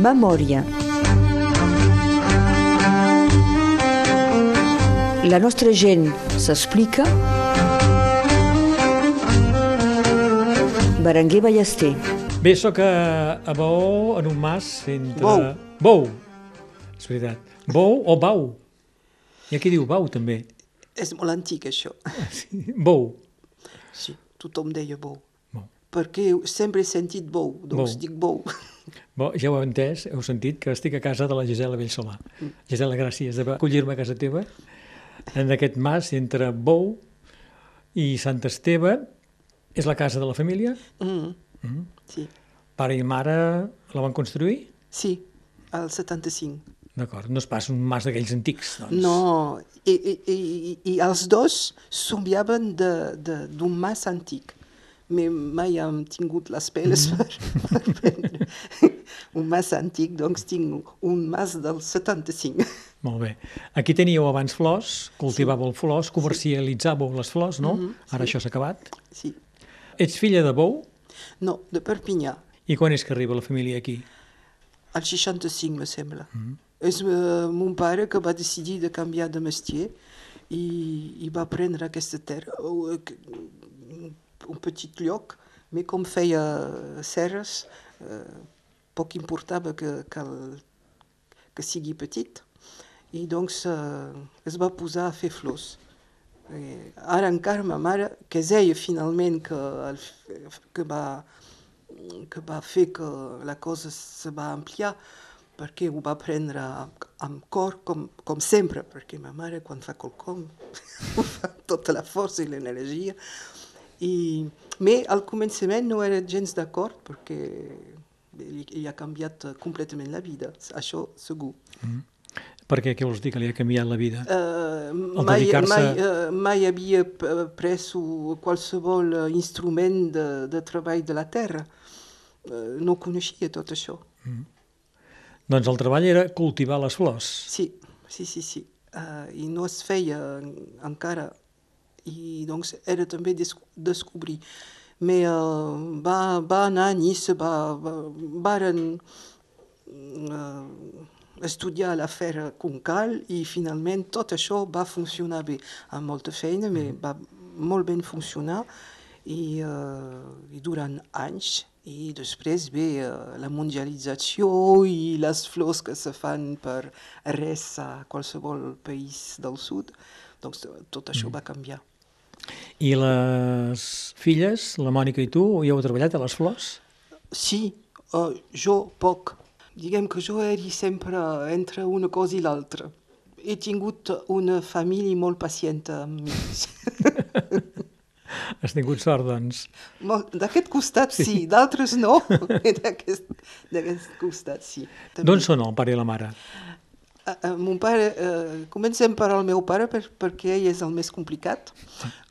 Memòria. La nostra gent s'explica. Berenguer Ballester. Bé, sóc a, a Baó, en un mas entre... Bou. Bou. És veritat. Bou o Bau. Hi ha qui diu Bau, també. És molt antic, això. Bou. Sí, tothom deia bou. Bou. Perquè sempre he sentit bou, doncs Bou. dic bou. Bo, ja ho heu entès, heu sentit que estic a casa de la Gisela Bellsolà. Gisela, gràcies d'acollir-me a casa teva en aquest mas entre Bou i Sant Esteve. És la casa de la família? Mm. Mm. Sí. Pare i mare la van construir? sí, al 75. D'acord, no és pas un mas d'aquells antics, doncs. No, i, i, i, i els dos somiaven de- de- d'un mas antic. Mai hem tingut les peles per, per prendre un mas antic, doncs tinc un mas del 75. Molt bé. Aquí teníeu abans flors, cultivàveu flors, comercialitzàveu les flors, no? Ara això s'ha acabat. Sí. Ets filla de Bou? No, de Perpinyà, I quan és que arriba la família aquí? al 65, me sembla. És uh, mon pare que va decidir de canviar de mestier i, i va prendre aquesta terra, uh, que- un petit lloc, però com feia serres, uh, poc importava que, que, el, que sigui petit, i doncs uh, es va posar a fer flors. Eh, ara encara ma mare, que ella finalment que, el, que va que va fer que la cosa se va ampliar perquè ho va prendre amb, amb cor, com, com sempre, perquè ma mare quan fa quelcom ho fa tota la força i l'energia. I, però al començament no era gens d'acord perquè li, li ha canviat completament la vida, això segur. Perquè què vols dir que li ha canviat la vida? Uh, mai, mai, uh, mai havia pres qualsevol eh, instrument de, de treball de la terra. Uh, no coneixia tot això. Doncs el treball era cultivar les flors. Sí, sí, sí, sí. Uh, I no es feia en- encara. I doncs era també des descobrir. Però uh, va, va anar a Nice, va, va, varen uh, estudiar l'afer Concal i finalment tot això va funcionar bé. Amb molta feina, però va molt ben funcionar i, uh, i durant anys i després ve uh, la mundialització i les flors que se fan per res a qualsevol país del sud. Doncs tot això va canviar. I les filles, la Mònica i tu, hi heu treballat a les flors? Sí, uh, jo poc. Diguem que jo eri sempre entre una cosa i l'altra. He tingut una família molt pacienta amb mi. Has tingut sort, doncs. D'aquest costat sí, sí d'altres no. D'aquest costat sí. També. D'on són el pare i la mare? Uh, uh, mon pare, uh, comencem per al meu pare per, perquè ell és el més complicat.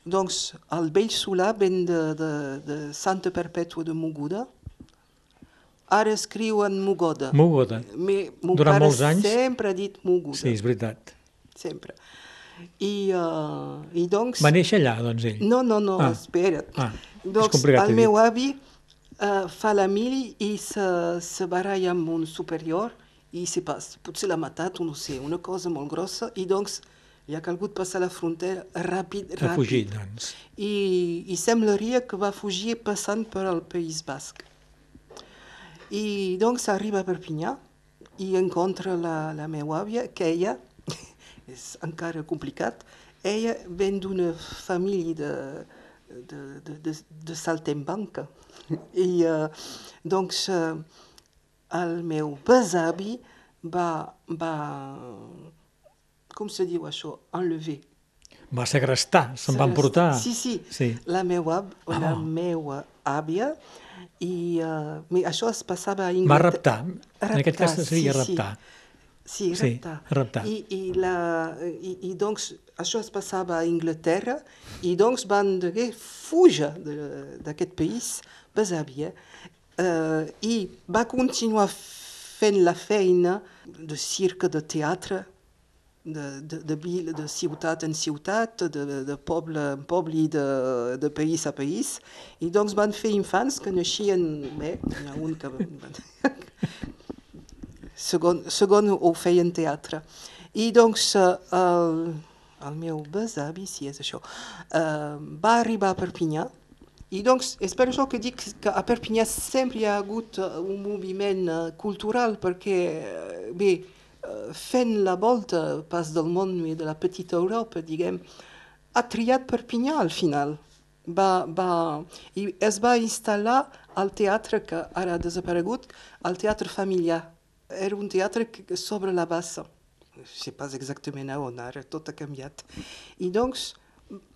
Doncs el vell Solà ven de, de, de Santa Perpètua de Moguda. Ara escriu en Mogoda. Mogoda. Me, mon Durant pare molts anys? sempre ha dit Moguda. Sí, és veritat. Sempre. I, uh, i doncs... Va néixer allà, doncs, ell? No, no, no, Ah. espera't. Ah, doncs el meu avi uh, fa la mili i se, se baralla amb un superior i se pas, potser l'ha matat, o no sé, una cosa molt grossa, i doncs li ha calgut passar la frontera ràpid, Ha ràpid. fugit, doncs. I, I semblaria que va fugir passant per al País Basc. I doncs arriba a Perpinyà i encontra la, la meva àvia, que ella, és encara complicat, ella ven d'una família de, de, de, de, de saltembanca. I uh, doncs uh, el meu besavi va, va, com se diu això, enlever. Va segrestar, se'n van portar. Sí, sí. Sí. La meva, la Ah. meua àvia, i uh, això es passava a Va Inglaterra. raptar. En aquest cas seria raptar. Sí, Sí, raptar. raptar. I, i, la, i, i doncs això es passava a Inglaterra i doncs van fugir d'aquest país, besàvia, uh, i va continuar fent la feina de circ, de teatre, de, de, de, vil, de ciutat en ciutat, de, de poble en poble i de, de país a país. I doncs van fer infants que naixien bé, n'hi ha un que... segon, segon ho feien teatre. I doncs uh, el, el meu besavi, si és això, uh, va arribar a Perpinyà i doncs és per això que dic que a Perpinyà sempre hi ha hagut uh, un moviment uh, cultural perquè, uh, bé, fent la volta pas del món i de la petita Europa, diguem, ha triat Perpinyà al final. Va, va, I es va instal·lar al teatre que ara ha desaparegut, al teatre familiar. Era un teatre que, sobre la bassa. No sé pas exactament a on, ara tot ha canviat. I doncs,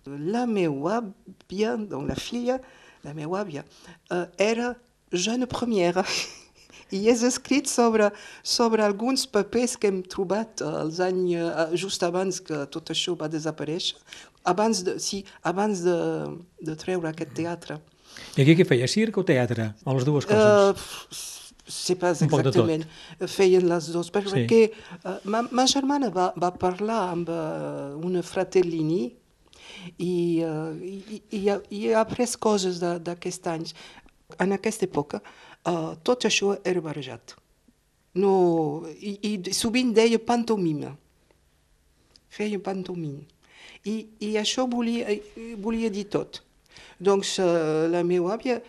la meva àvia, donc la filla, la meva àvia, uh, era jeune première. I és escrit sobre, sobre alguns papers que hem trobat als anys, uh, just abans que tot això va desaparèixer, abans de, sí, abans de, de treure aquest teatre. I aquí què feia, circ o teatre? O les dues coses? Uh, sé pas exactament. Feien les dues, perquè sí. uh, ma, ma germana va, va parlar amb uh, una fratellini i, uh, i, i, i ha après coses d'aquests anys. En aquesta època, uh, tot això era barrejat. No, i, I sovint deia pantomima. Feia pantomima. I, i això volia, volia dir tot. Doncs uh, la meva àvia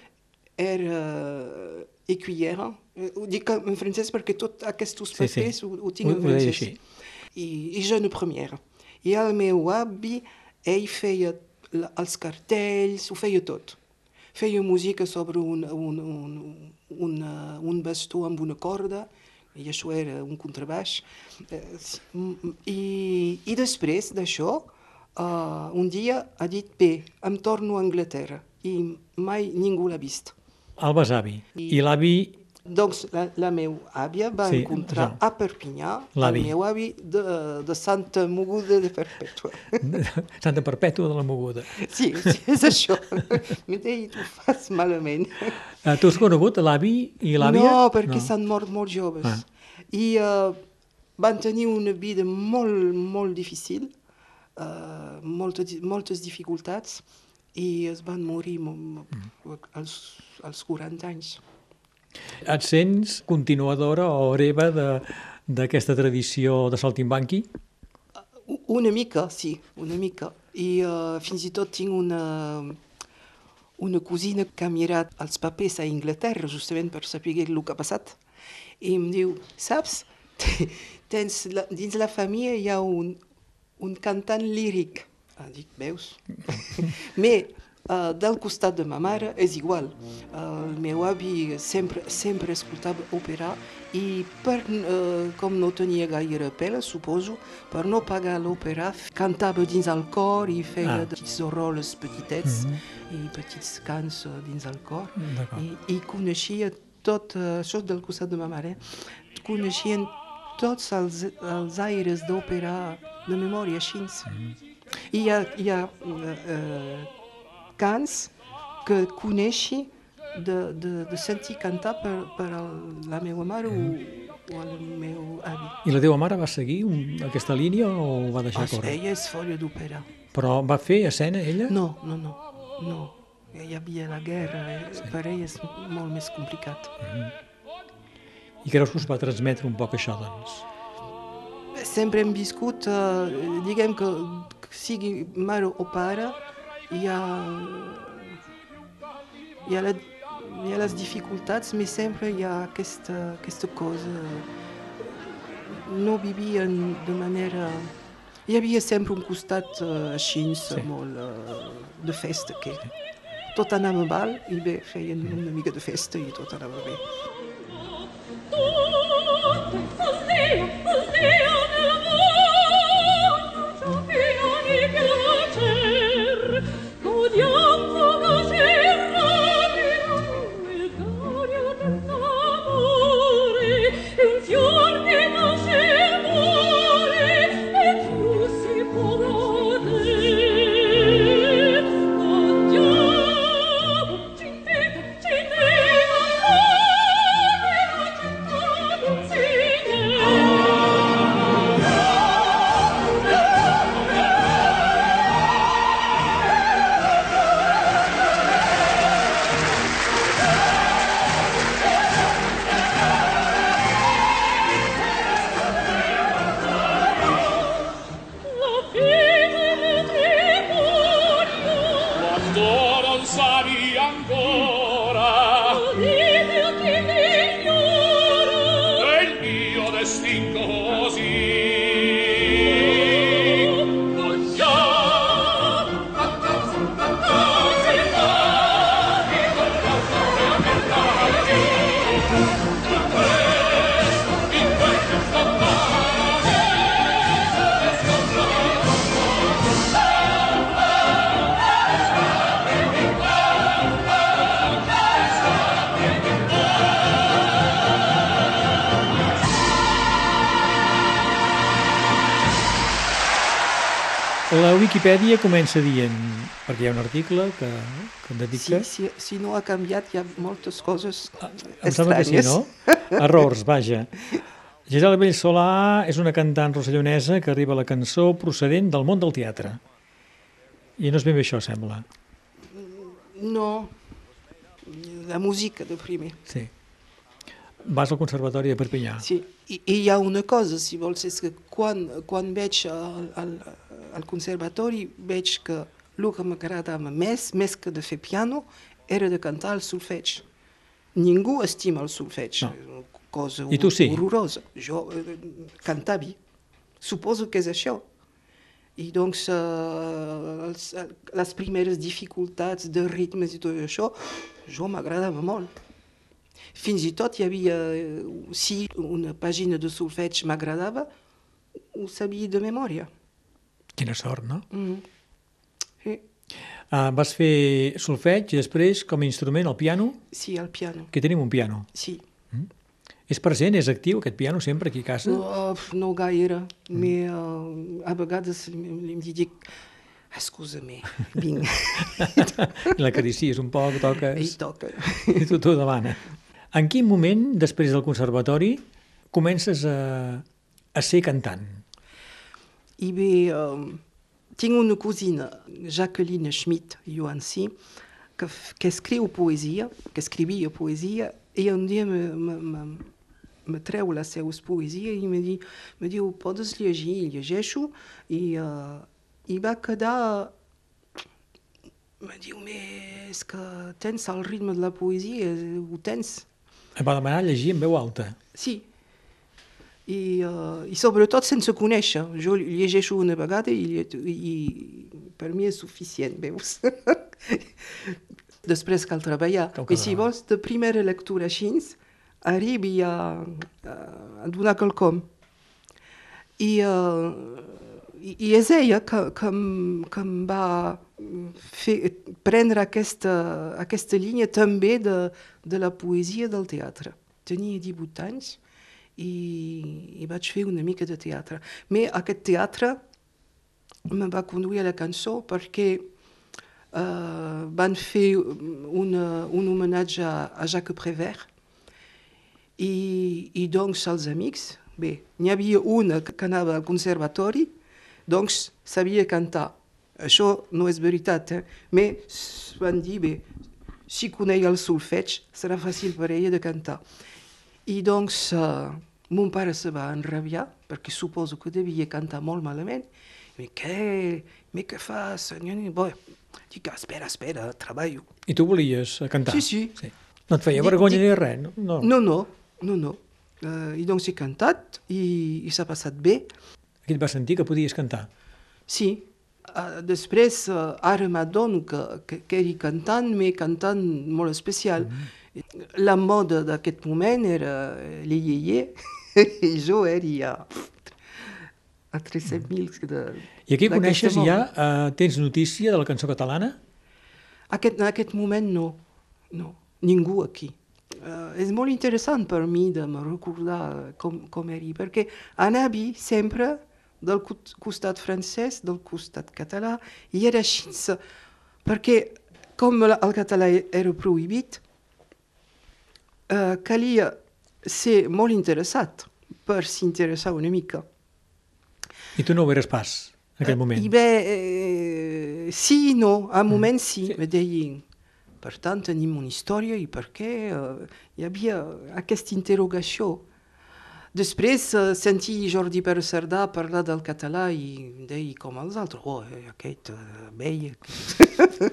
era écuyera, ho dic en francès perquè tots aquests papers sí, sí. Ho, ho tinc en francès. I, I jeune première. I el meu avi ell feia els cartells, ho feia tot. Feia música sobre un, un, un, un, un bastó amb una corda, i això era un contrabaix. I, i després d'això, uh, un dia ha dit, bé, em torno a Anglaterra, i mai ningú l'ha vist. El besavi. I, I l'avi doncs la, la meva àvia va sí, encontrar ja. a Perpinyà el meu avi de, de Santa Moguda de Perpètua. Santa Perpètua de la Moguda. Sí, sí és això. M'he dit, ho fas malament. Uh, tu has conegut l'avi i l'àvia? No, perquè s'han no. mort molt joves. Ah. I uh, van tenir una vida molt, molt difícil, uh, moltes, moltes dificultats, i es van morir mm. als, als 40 anys. Et sents continuadora o hereva d'aquesta tradició de saltimbanqui? Una mica, sí, una mica. I uh, fins i tot tinc una, una cosina que ha mirat els papers a Inglaterra justament per saber el que ha passat. I em diu, saps, tens, la, dins la família hi ha un, un cantant líric. Ah, dic, veus? Uh, del costat de ma mare és igual. El meu avi sempre, sempre escoltava òpera i per, uh, com no tenia gaire pela, suposo, per no pagar l'òpera, cantava dins el cor i feia ah. petits rols petitets mm -hmm. i petits cants dins el cor. I, I coneixia tot uh, això del costat de ma mare. Coneixien tots els, els aires d'òpera de memòria així. Mm -hmm. I hi ha, hi ha uh, uh, cants que coneixi de, de, de sentir cantar per, per la meva mare o, o el meu avi. I la teva mare va seguir un, aquesta línia o va deixar córrer? Ella és folla d'òpera. Però va fer escena, ella? No, no, no. no. Hi havia la guerra, eh? sí. per ella és molt més complicat. Mm -hmm. I creus que us va transmetre un poc això, doncs? Sempre hem viscut, uh, diguem que sigui mare o pare, hi ha, hi ha, la, hi ha les dificultats, però sempre hi ha aquesta, aquesta cosa. No vivien de manera... Hi havia sempre un costat uh, així, sí. molt uh, de festa, que tot anava mal i bé, feien una mica de festa i tot anava bé. savi Wikipedia comença dient, perquè hi ha un article que, que et dedica... Si, si, si no ha canviat, hi ha moltes coses Em sembla que sí, estranyes. no? Errors, vaja. Gisela Bellsolà és una cantant rossellonesa que arriba a la cançó procedent del món del teatre. I no és ben bé això, sembla. No, la música de primer. Sí. Vas al Conservatori de Perpinyà. Sí. I, I hi ha una cosa, si vols, és que quan, quan veig al, al, al conservatori veig que el que m'agradava més, més que de fer piano, era de cantar el solfeig. Ningú estima el solfeig, No. cosa I tu sí? horrorosa. Jo eh, cantava, suposo que és això. I doncs eh, els, les primeres dificultats de ritmes i tot això, jo m'agradava molt. Fins i tot hi havia, eh, si una pàgina de solfeig m'agradava, ho sabia de memòria. Quina sort, no? Mm. Sí, Ah, vas fer solfeig i després, com a instrument, el piano. sí, al piano. Aquí tenim un piano. Sí. És present, és actiu, aquest piano, sempre aquí a casa? No, uh, no gaire, mm. mais uh, a vegades em dic, escusa-me, vinc, I l'acaricies un poc, i toques... toca. I tu t'ho demana. En quin moment, després del conservatori, comences a, a ser cantant? I bé, um, tinc una cosina, Jacqueline Schmidt Johansi, que, que escriu poesia, que escrivia poesia, i un dia me, me, me, me treu les seues poesies i me, di, me diu, podes llegir? I llegeixo, i, uh, i va quedar... Me diu, més que tens el ritme de la poesia, ho tens. Em va demanar llegir en veu alta. Sí. I, uh, I sobretot sense conèixer. Jo llegeixo una vegada i, i per mi és suficient, veus? Després cal treballar. Cal I si vols, de primera lectura així, arribi a, a donar quelcom. I, uh, i, és ella que, que, em- que em va fer, prendre aquesta, aquesta línia també de, de la poesia del teatre. Tenia 18 anys i, i vaig fer una mica de teatre. Però aquest teatre me va conduir a la cançó perquè uh, van fer una, un homenatge a, a Jacques Prévert i, i doncs els amics, bé, n'hi havia una que anava al conservatori, doncs sabia cantar. Això no és veritat, eh? però van dir, bé, si coneix el solfeig, serà fàcil per ella de cantar. I doncs uh, mon pare se va enrabiar, perquè suposo que devia cantar molt malament. Ma què? Ma què fas? Bé, dic, espera, espera, treballo. I tu volies eh, cantar? Sí, sí. sí. No et feia Dic- vergonya dic- ni res? No. no. No, no, no, no. Uh, I doncs he cantat i, i s'ha passat bé. Aquí et vas sentir que podies cantar. Sí. Uh, després, uh, ara m'adono que, que, que era cantant, però cantant molt especial. La moda d'aquest moment era les i jo era a, a 300.000 de I aquí coneixes ja, eh, tens notícia de la cançó catalana? Aquest, en aquest moment no, no, ningú aquí. Uh, és molt interessant per mi de me recordar com, com era, perquè anava sempre del costat francès, del costat català, i era així, perquè com el català era prohibit, uh, calia ser molt interessat per s'interessar una mica. I tu no ho eres pas, en aquell moment. I bé, eh, sí i no, a un moment sí, sí. deien, per tant tenim una història i per què eh, hi havia aquesta interrogació. Després sentir Jordi Pere Cerdà parlar del català i deia com els altres, oh, eh, aquest uh, vell...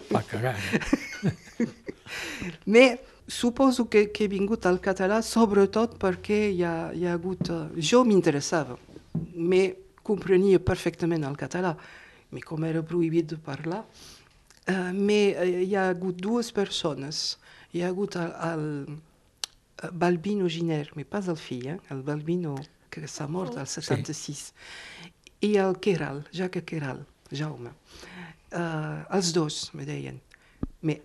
Va cagar. eh? Mais suposo que, que he vingut al català sobretot perquè hi ha, hi ha hagut... Uh, jo m'interessava, mais comprenia perfectament el català, mais com era prohibit de parlar, uh, mais uh, hi ha hagut dues persones. Hi ha hagut el uh, Balbino Giner, mais pas el fill, eh? el Balbino que s'ha mort al 76, i el Queral, Jacques Queral, Jaume. Uh, els dos me deien, mais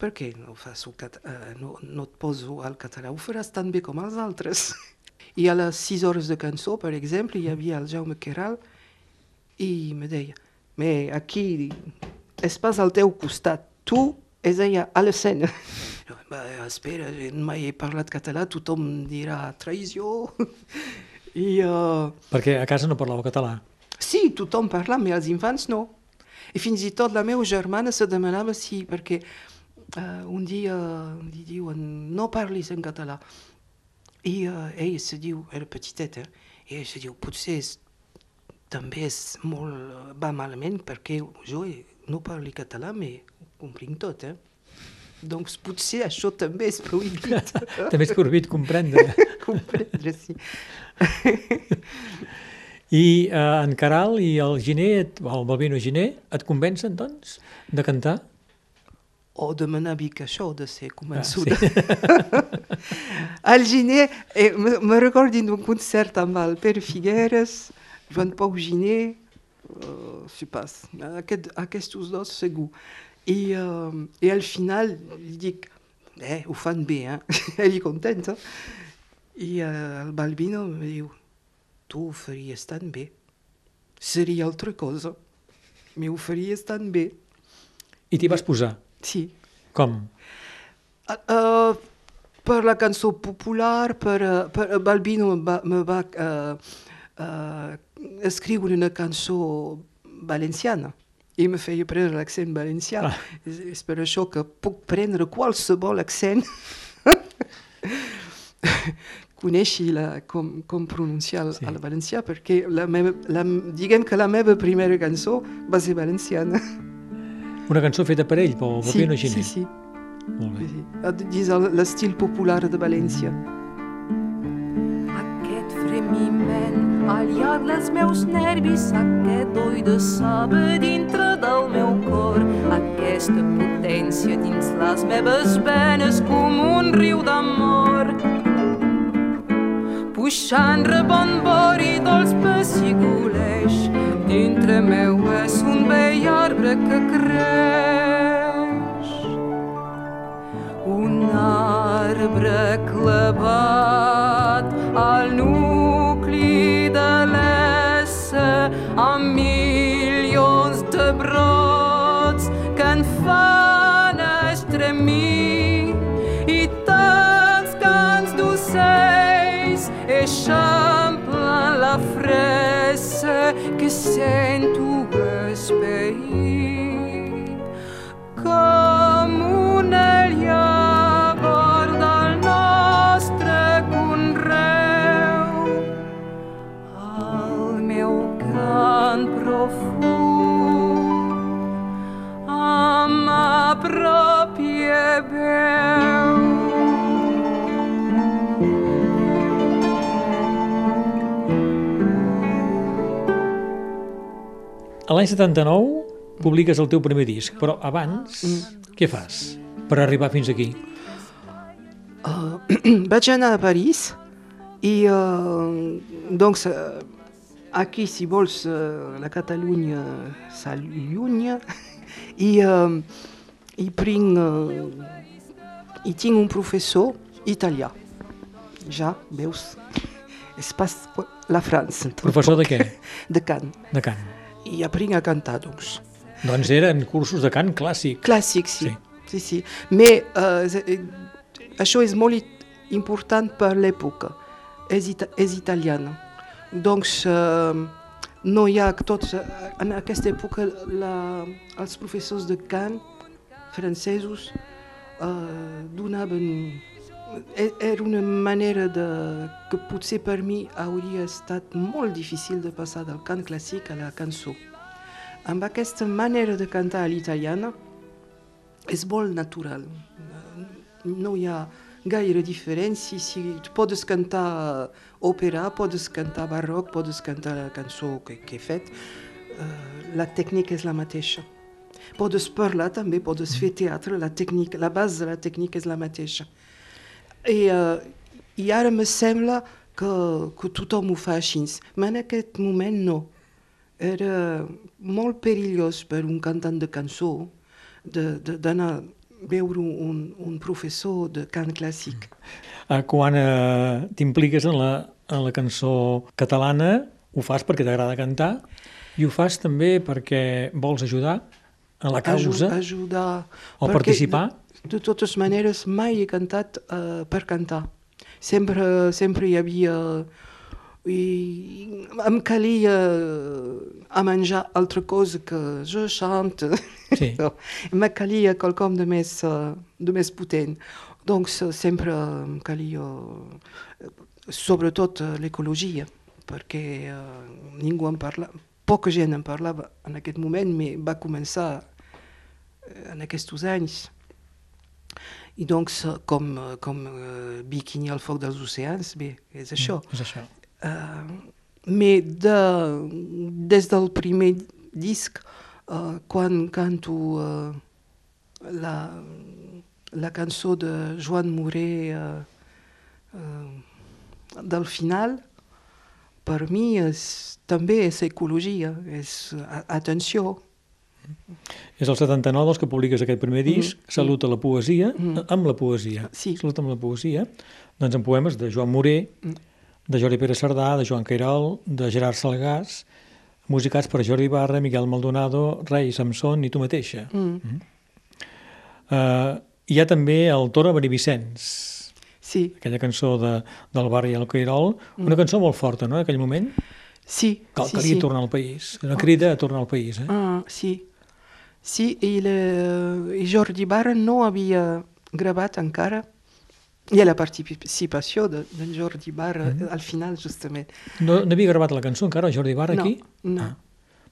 per què no, fas el cat uh, no, no et poso al català? Ho faràs tan bé com els altres. I a les sis hores de cançó, per exemple, hi havia el Jaume Queral i me deia, me aquí és pas al teu costat, tu és allà a l'escena. Jo, "Va, espera, mai he parlat català, tothom dirà traïció. I uh, Perquè a casa no parlàveu català. Sí, tothom parla, però els infants no. I fins i tot la meva germana se demanava si, perquè uh, un dia li diuen no parlis en català. I uh, ell se diu, era petiteta, i ell se diu, potser és, també és molt, eh, va malament perquè jo eh, no parli català, però comprenc tot, eh? Doncs potser això també és prohibit. També és prohibit comprendre. Comprendre, sí. I eh, en Caral i el Giné, et- o el Balbino Giné, et convencen, doncs, de cantar? o demanar mica això de ser Ah, convençuda. Al Giné, eh, me, me recordo d'un concert amb el Pere Figueres, Joan Pau Giné, uh, sais pas, aquest, aquests dos segur. I, uh, I al final li dic, eh, ho fan bé, eh? Ell és content, eh? I uh, el Balbino em diu, tu ho faries tan bé. Seria altra cosa, però ho faries tan bé. I t'hi vas posar. Sí. Com? Uh, uh, per la cançó popular, per, uh, per Balbino me va, me va uh, uh, escriure una cançó valenciana i me feia prendre l'accent valencià. Ah. És, és per això que puc prendre qualsevol accent. Coneixi la, com, com pronunciar el, Sí. el valencià, perquè la meva, la, diguem que la meva primera cançó va ser valenciana. Una cançó feta per ell, pel Sí, Balbino Giné. sí, sí. Molt bé. Sí, sí. Dins el- l'estil popular de València. Aquest fremiment al llarg dels meus nervis, aquest doi de saba dintre del meu cor, aquesta potència dins les meves venes com un riu d'amor. Puixant rebonbor i dolç pessigoleix, dintre meu és un vell arbre que creix. Un arbre clavat al nucli de l'essa amb milions que sem tu esperança A l'any 79 publiques el teu primer disc, però abans què fas per arribar fins aquí? Uh, vaig anar a París i uh, doncs uh, aquí si vols uh, la Catalunya s'allunya i, uh, i prenc uh, i tinc un professor italià ja veus és pas la França Professor de què? de cant De cant. I aprenc a cantar doncs Doncs eren cursos de cant clàssic. Clàssic, sí. Sí. sí. sí, Mais uh, això és molt important per l'època. És, ita és italiana. Doncs uh, no hi ha tots... Uh, en aquesta època la, els professors de cant francesos uh, donaven era una manera de, que potser per mi hauria estat molt difícil de passar del cant clàssic a la cançó. Amb aquesta manera de cantar a l'italiana és molt natural. No hi ha gaire diferència. Si tu podes cantar òpera, podes cantar barroc, podes cantar la cançó que, que he fet, eh, la tècnica és la mateixa. Podes parlar també, podes fer teatre, la, tècnica, la base de la tècnica és la mateixa. I, uh, i ara me sembla que, que tothom ho fa així, però en aquest moment no. Era molt perillós per un cantant de cançó d'anar a veure un, un professor de cant clàssic. Eh, Quan eh, t'impliques en, la, en la cançó catalana, ho fas perquè t'agrada cantar i ho fas també perquè vols ajudar a la causa Aju- ajudar. o perquè participar. De, totes maneres, mai he cantat uh, per cantar. Sempre, sempre hi havia... I em calia a menjar altra cosa que jo chante. Sí. No, me calia quelcom de més, de més potent. Doncs sempre em calia, sobretot l'ecologia, perquè uh, ningú en parla, poca gent en parlava en aquest moment, però va començar eh, en aquests anys. I doncs, com, eh, com uh, Bikini al foc dels oceans, bé, és això. És això. Uh, mais de, des del primer disc, uh, quan canto uh, la, la cançó de Joan Moré uh, uh, del final, per mi és, també és ecologia, és atenció. És el 79 dels que publiques aquest primer disc, mm. Salut a la poesia, mm. amb la poesia. Sí. Salut amb la poesia, doncs en poemes de Joan Moré, mm. de Jordi Pere Sardà, de Joan Cairol, de Gerard Salgàs, musicats per Jordi Barra, Miguel Maldonado, Rei Samson i tu mateixa. Mm. Mm. Uh, hi ha també el Toro Benivicenç, Sí, aquella cançó de, del Barri el Cairol, una cançó molt forta, no?, en aquell moment, sí, que sí, calia sí. tornar al país, una crida a tornar al país, eh? Ah, sí. Sí, i, le, i Jordi Barra no havia gravat encara. Hi ha la participació de, de Jordi Barra Mm-hmm. al final, justament. No, no havia gravat la cançó encara, Jordi Barra, No, aquí? no. Ah.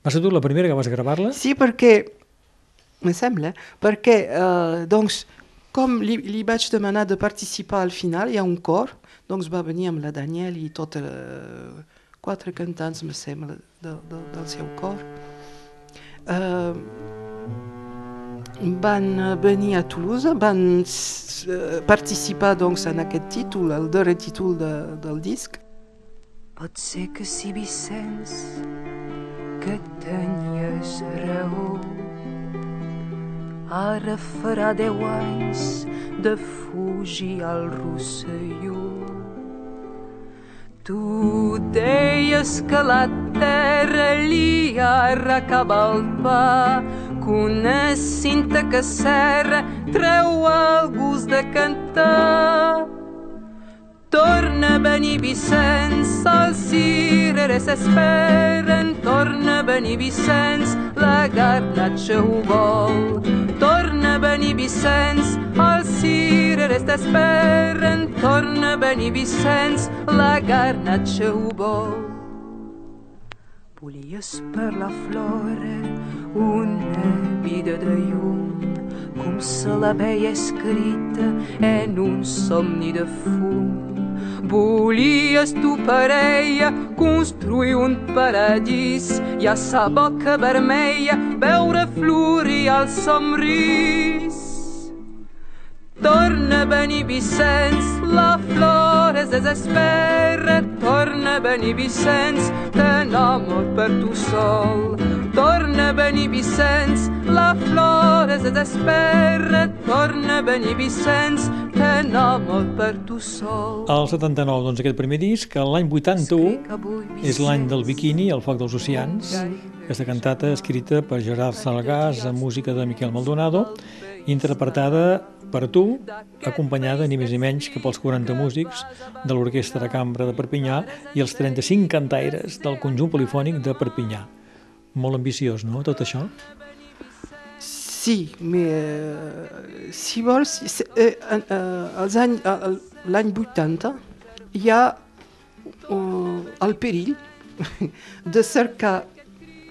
Va ser tu la primera que vas gravar-la? Sí, perquè, me sembla, perquè, uh, doncs, com li, li vaig demanar de participar al final, hi ha un cor, doncs va venir amb la Daniel i tot, uh, quatre cantants, me sembla, de, de, del seu cor. Uh, van eh, venir a Toulouse, van uh, participar doncs, en aquest títol, el darrer títol de, del disc. Pot ser que si Vicenç, que tenies raó, ara farà deu anys de fugir al Rosselló. Tu deies que la terra li arracava el pa, que una cinta que serra treu el gust de cantar. Torna a venir Vicenç, els cireres esperen. Venir Vicenç, la garnatxa ho vol. Torna a venir Vicenç, els cireres t'esperen. Torna a venir Vicenç, la garnatxa ho vol. Volies per la flora una vida de llum, com se la veia escrita en un somni de fum. Volies tu parella construir un paradís i a sa boca vermella veure florir el somrís. Torna a venir Vicenç, la flor es desespera. Torna a venir Vicenç, t'enamor per tu sol. Torna a venir Vicenç, la flor es desespera. Torna a venir Vicenç, t'enamor per tu sol. El 79, doncs, aquest primer disc, l'any 81 és l'any del biquini, el foc dels oceans, aquesta cantata escrita per Gerard Salgàs amb música de Miquel Maldonado, interpretada per tu, acompanyada ni més ni menys que pels 40 músics de l'Orquestra de Cambra de Perpinyà i els 35 cantaires del conjunt polifònic de Perpinyà. Molt ambiciós, no?, tot això? Sí, mais uh, si vols, uh, uh, uh, l'any 80 hi ha uh, el perill de cercar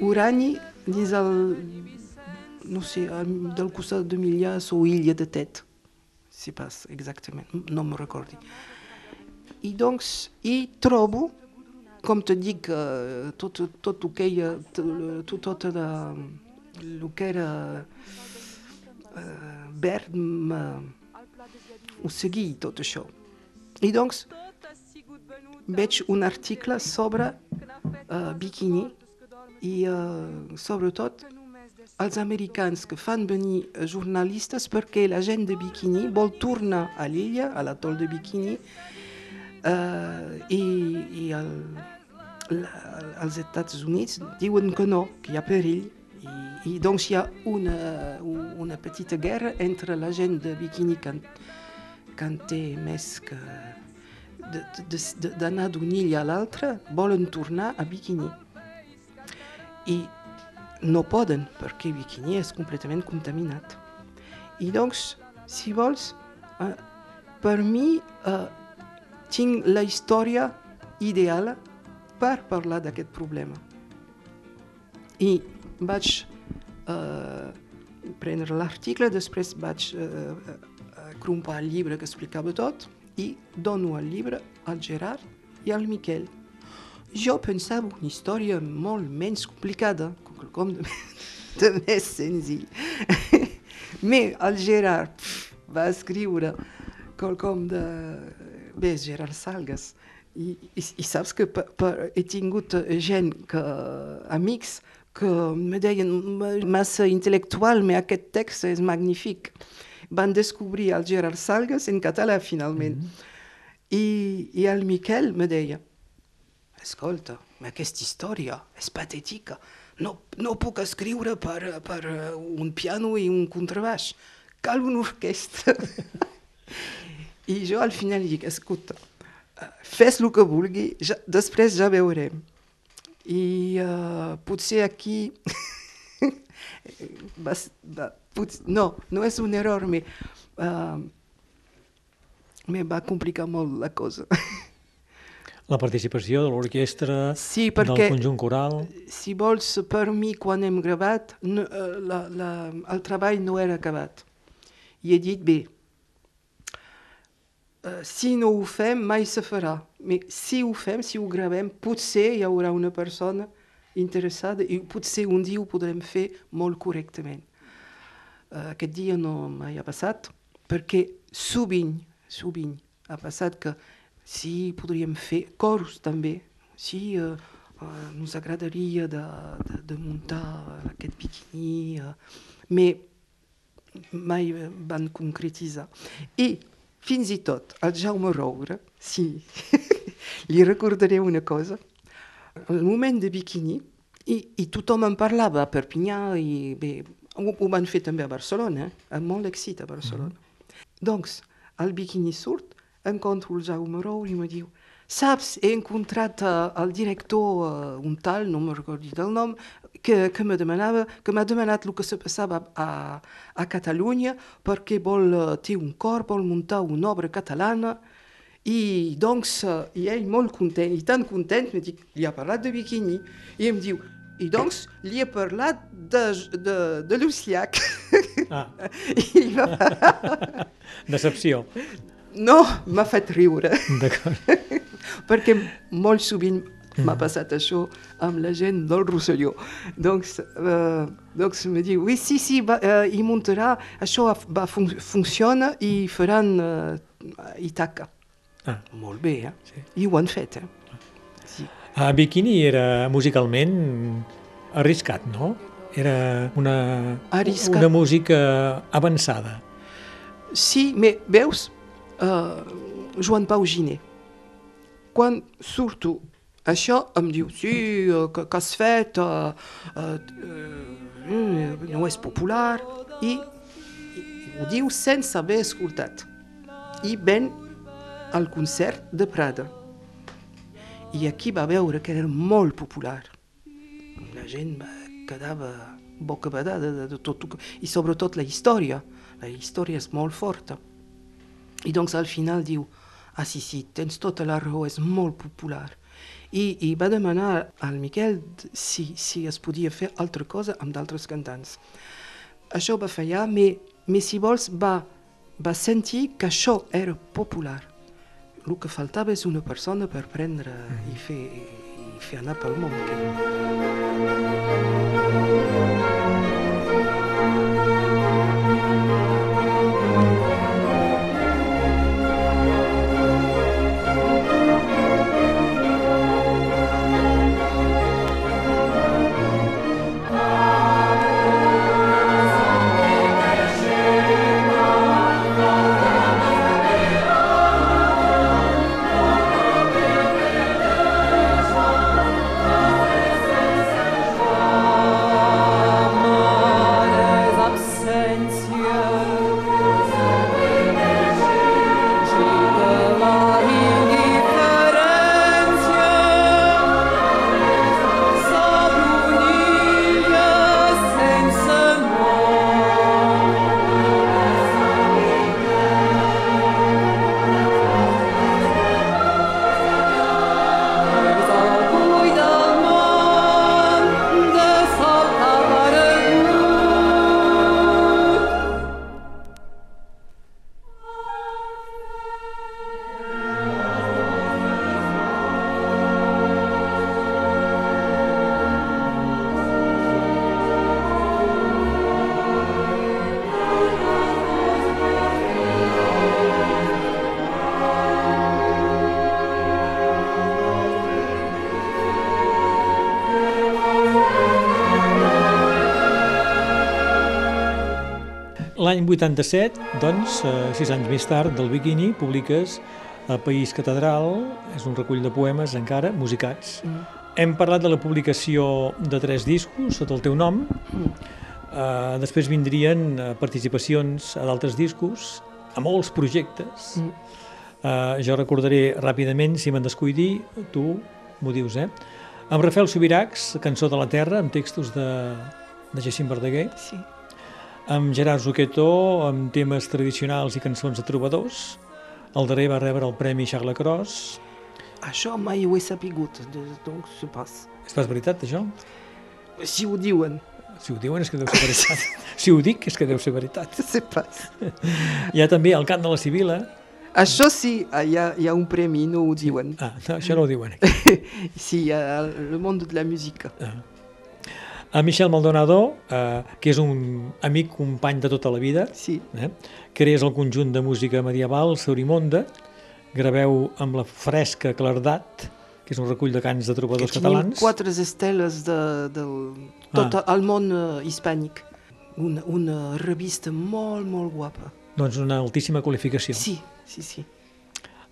urani dins el, no sé, del costat de Millàs o Illa de Tet, si pas exactament, no me recordi. I doncs, hi trobo, com te dic, uh, tot, tot el que hi ha, tot, tot de, el que era uh, verd, ho seguí tot això. I doncs, veig un article sobre uh, bikini i uh, sobretot els americans que fan venir jornalistes perquè la gent de bikini vol tornar a l'illa, a l'atol de bikini, uh, i, i el, la, els Estats Units diuen que no, que hi ha perill. I, i doncs hi ha una, una petita guerra entre la gent de bikini que, que en té més que d'anar d'una illa a l'altra, volen tornar a bikini. I no poden, perquè bikini és completament contaminat. I doncs, si vols, eh, per mi eh, tinc la història ideal per parlar d'aquest problema. I vaig eh, prendre l'article, després vaig eh, crumpar el llibre que explicava tot i dono el llibre al Gerard i al Miquel. Jo pensava una història molt menys complicada, com de, de més senzill. Però el Gerard pf, va escriure quelcom de... Bé, Gerard Salgas. I, i, i saps que per, per, he tingut gent, que, amics, que me deien massa intel·lectual, però aquest text és magnífic. Van descobrir el Gerard Salgas en català, finalment. Mm -hmm. I, I el Miquel me deia, escolta, aquesta història és patètica. No, no puc escriure per, per un piano i un contrabaix. Cal una orquestra. I jo al final dic, escolta, fes el que vulgui, ja, després ja veurem. I uh, potser aquí... va, va, pot, no, no és un error, però uh, me va complicar molt la cosa. La participació de l'orquestra, sí, perquè, del conjunt coral... Si vols, per mi, quan hem gravat, no, la, la, el treball no era acabat. I he dit, bé, uh, si no ho fem, mai se farà. Però si ho fem, si ho gravem, potser hi haurà una persona interessada i potser un dia ho podrem fer molt correctament. Uh, aquest dia no mai ha passat, perquè sovint, sovint ha passat que si podríem fer coros també, si uh, uh, ens agradaria de, de, de muntar aquest biquini, uh, però mai van concretitzar. I fins i tot el Jaume Roure, sí, li recordaré una cosa, el moment de biquini, i, i tothom en parlava a Perpinyà, i bé, ho, ho van fer també a Barcelona, eh? amb molt èxit a Barcelona. Mm -hmm. Doncs, el biquini surt, encontro el Jaume Roure i me diu saps, he encontrat uh, el director, uh, un tal, no me recordo del nom, que, que me demanava, que m'ha demanat el que se passava a, a Catalunya perquè vol, uh, té un cor, vol muntar una obra catalana i doncs, uh, i ell molt content, i tan content, me dic, li ha parlat de biquini, i em diu, i doncs li he parlat de, de, de Luciac. Ah. I va... Decepció. No, m'ha fet riure. D'acord. Perquè molt sovint m'ha passat això amb la gent del Rosselló. Doncs, uh, doncs me diu, oui, sí, sí, va, uh, hi muntarà, això va fun funciona i faran uh, Itaca. Ah. Molt bé, eh? Sí. I ho han fet, eh? Sí. A Bikini era musicalment arriscat, no? Era una, Arriscat. una música avançada. Sí, mais veus, uh, Joan Pau Giné, quan surto això em diu, sí, uh, que, que has fet, uh, uh, no és popular, i, i ho diu sense haver escoltat. I ven al concert de Prada. I aquí va veure que era molt popular. La gent va, quedava bocabadà de, de, de tot, i sobretot la història. La història és molt forta. I doncs al final diu, ah sí, sí, tens tota la raó, és molt popular. I, i va demanar al Miquel si, si es podia fer altra cosa amb d'altres cantants. Això va fallar, però si vols va, va sentir que això era popular. El que faltava és una persona per prendre i fer, i fer anar pel món. Que... L'any 87, doncs, eh, sis anys més tard, del Bikini, publiques a País Catedral, és un recull de poemes encara, musicats. Mm. Hem parlat de la publicació de tres discos sota el teu nom, eh, després vindrien eh, participacions a d'altres discos, a molts projectes. Mm. Eh, jo recordaré ràpidament, si me'n descuidi, tu m'ho dius, eh? Amb Rafael Subiracs, Cançó de la Terra, amb textos de, de Jacint Verdaguer, Sí. Amb Gerard Zuquetó, amb temes tradicionals i cançons de trobadors. El darrer va rebre el Premi Charles Cros. Això mai ho he sapigut, doncs se pas. És pas veritat, això? Si ho diuen, Si ho diuen és que deu ser veritat. si ho dic és que deu ser veritat. se pas. Hi ha també el cant de la Sibila. Això sí, ah, hi ha, hi ha un premi, no ho diuen. Ah, no, això no ho diuen. Sí, hi ha el món de la música. A Michel Maldonado, eh, que és un amic company de tota la vida, Sí, eh? crees el conjunt de música medieval Saurimonda, graveu amb la fresca Clardat, que és un recull de cants de que trobadors tenim catalans. quatre esteles de, del tot Ah. el món eh, hispànic. Una, una revista molt, molt guapa. Doncs una altíssima qualificació. Sí, sí, sí.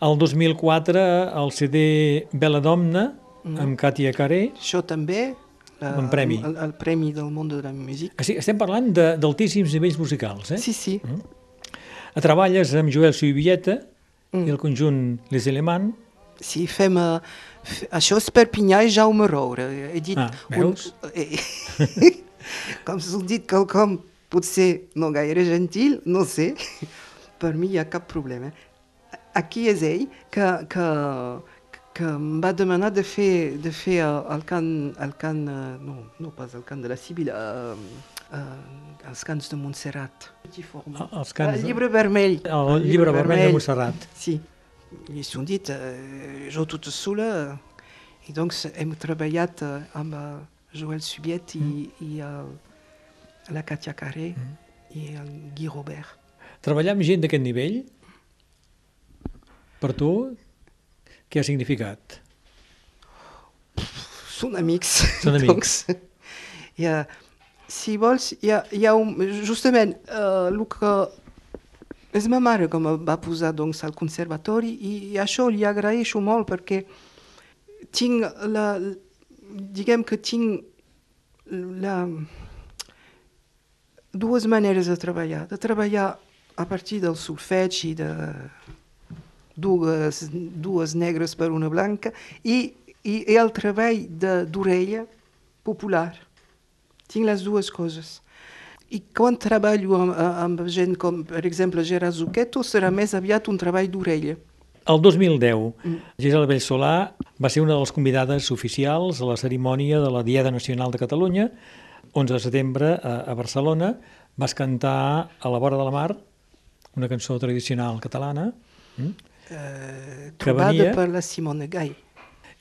El 2004, el CD Bella Domna, amb Katia Caré. Això també, Un premi. El, el premi del món de la música. Sí, estem parlant de- d'altíssims nivells musicals. Eh? Sí, sí. Treballes amb Joel Suivieta i el conjunt Les Elements. Sí, fem... Uh, això és Perpinyà i Jaume Roure. He dit... Ah, veus? eh, com heu dit quelcom potser no gaire gentil, no sé, per mi hi ha cap problema. Aquí és ell que, que, que em va demanar de fer, de fer el, el cant, el cant eh, no, no pas el cant de la Sibila, uh, uh, els cants de Montserrat. Ah, els cants El llibre vermell. El llibre vermell de Montserrat. Sí. I s'ho dit, eh, jo tota sola, i doncs hem treballat amb Joel Subiet i, i el, la Katia Carré i el Guy Robert. Treballar amb gent d'aquest nivell, per tu, què ha significat? Són amics. Són amics. doncs, hi ha, si vols, hi ha, hi ha un, justament el que és ma mare que em va posar doncs, al conservatori i, i això li agraeixo molt perquè tinc la, diguem que tinc la, dues maneres de treballar. De treballar a partir del solfeig i de dues, dues negres per una blanca i, i, i el treball d'orella popular. tinc les dues coses. I quan treballo amb, amb gent com, per exemple, Gerard Zucchetto, serà més aviat un treball d'orella. El 2010, Gisela Bellsolà va ser una de les convidades oficials a la cerimònia de la Diada Nacional de Catalunya. 11 de setembre, a, a Barcelona, vas cantar a la vora de la mar, una cançó tradicional catalana. Mm? Eh, Que trobada venia- per la Simone Gai.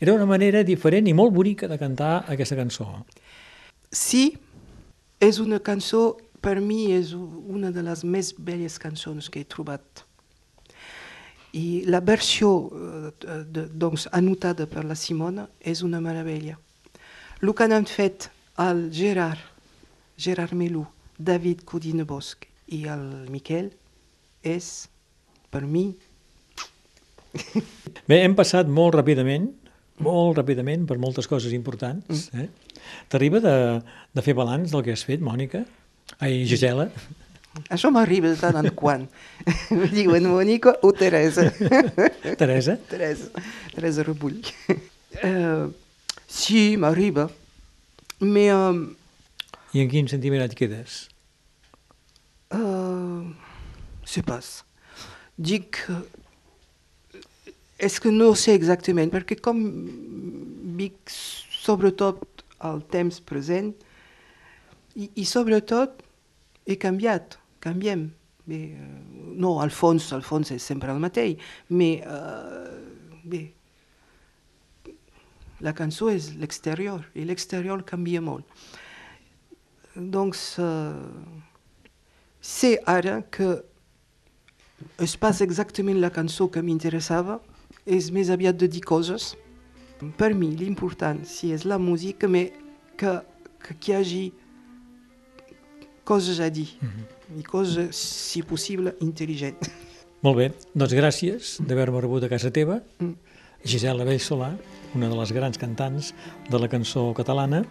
Era una manera diferent i molt bonica de cantar aquesta cançó. Sí, és una cançó, per mi és una de les més belles cançons que he trobat. I la versió eh, de, doncs, anotada per la Simona és una meravella. El que han fet el Gerard, Gerard Melú, David Bosch i el Miquel és, per mi, Bé, hem passat molt ràpidament, molt ràpidament, per moltes coses importants. Eh? T'arriba de, de fer balanç del que has fet, Mònica? Ai, Gisela? això m'arriba de tant en quant. Diuen Mònica o Teresa. Teresa? Teresa, Teresa Rebull. Eh, sí, m'arriba. Mais euh, I en quin sentiment et quedes? euh, c'est pas. Dic que és que no sé exactament, perquè com dic sobretot al temps present i, i sobretot he canviat, canviem. Bé, eh, no, al fons, al fons és sempre el mateix, mais eh, bé, la cançó és l'exterior i l'exterior canvia molt. Doncs eh, sé ara que és pas exactament la cançó que m'interessava, és més aviat de dir coses. Per mi, l'important, si és la música, que, que, que hi hagi coses a dir, i coses, si possible, intel·ligents. Molt bé, doncs gràcies d'haver-me rebut a casa teva. Mm. Gisela Bellsolà, una de les grans cantants de la cançó catalana.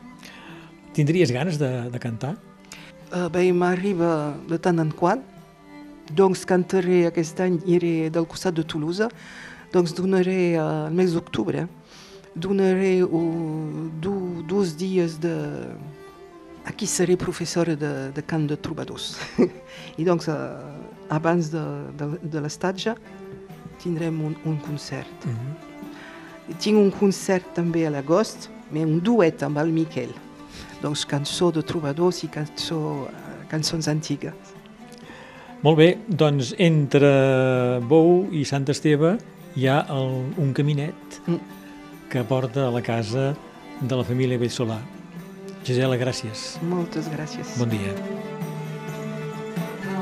Tindries ganes de, de cantar? Uh, bé, m'arriba de tant en quant, doncs cantaré aquest any, iré del costat de Toulouse, doncs donaré uh, el mes d'octubre, donaré uh, du, dos dies de... Aquí seré professora de, de cant de trobadors. I doncs, uh, abans de, de, de l'estatge, tindrem un, un concert. Mm -hmm. Tinc un concert també a l'agost, mais un duet amb el Miquel. Doncs cançó de trobadors i cançó, eh, cançons antigues. Molt bé, doncs entre Bou i Sant Esteve hi ha el, un caminet Mm. que porta a la casa de la família Bellsolà. Gisela, gràcies. Moltes gràcies. Bon dia.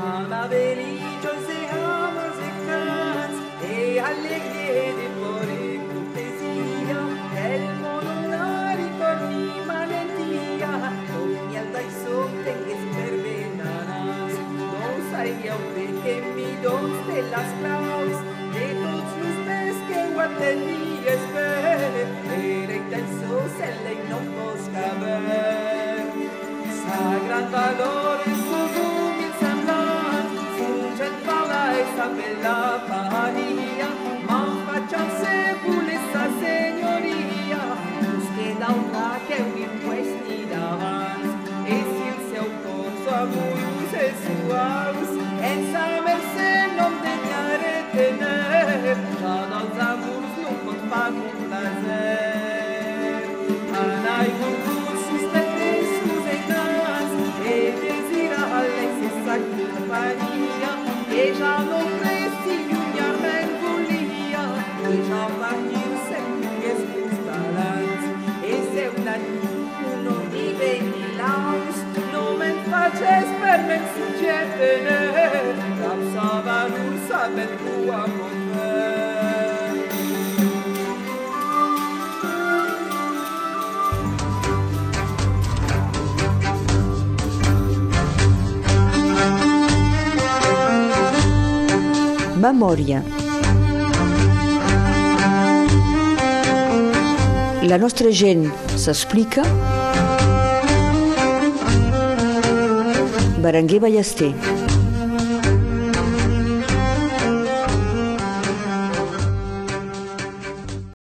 Ama bella pania, ma facciam capsava l'ursa per tua conver. Memòria. La nostra gent s'explica. Berenguer Ballester.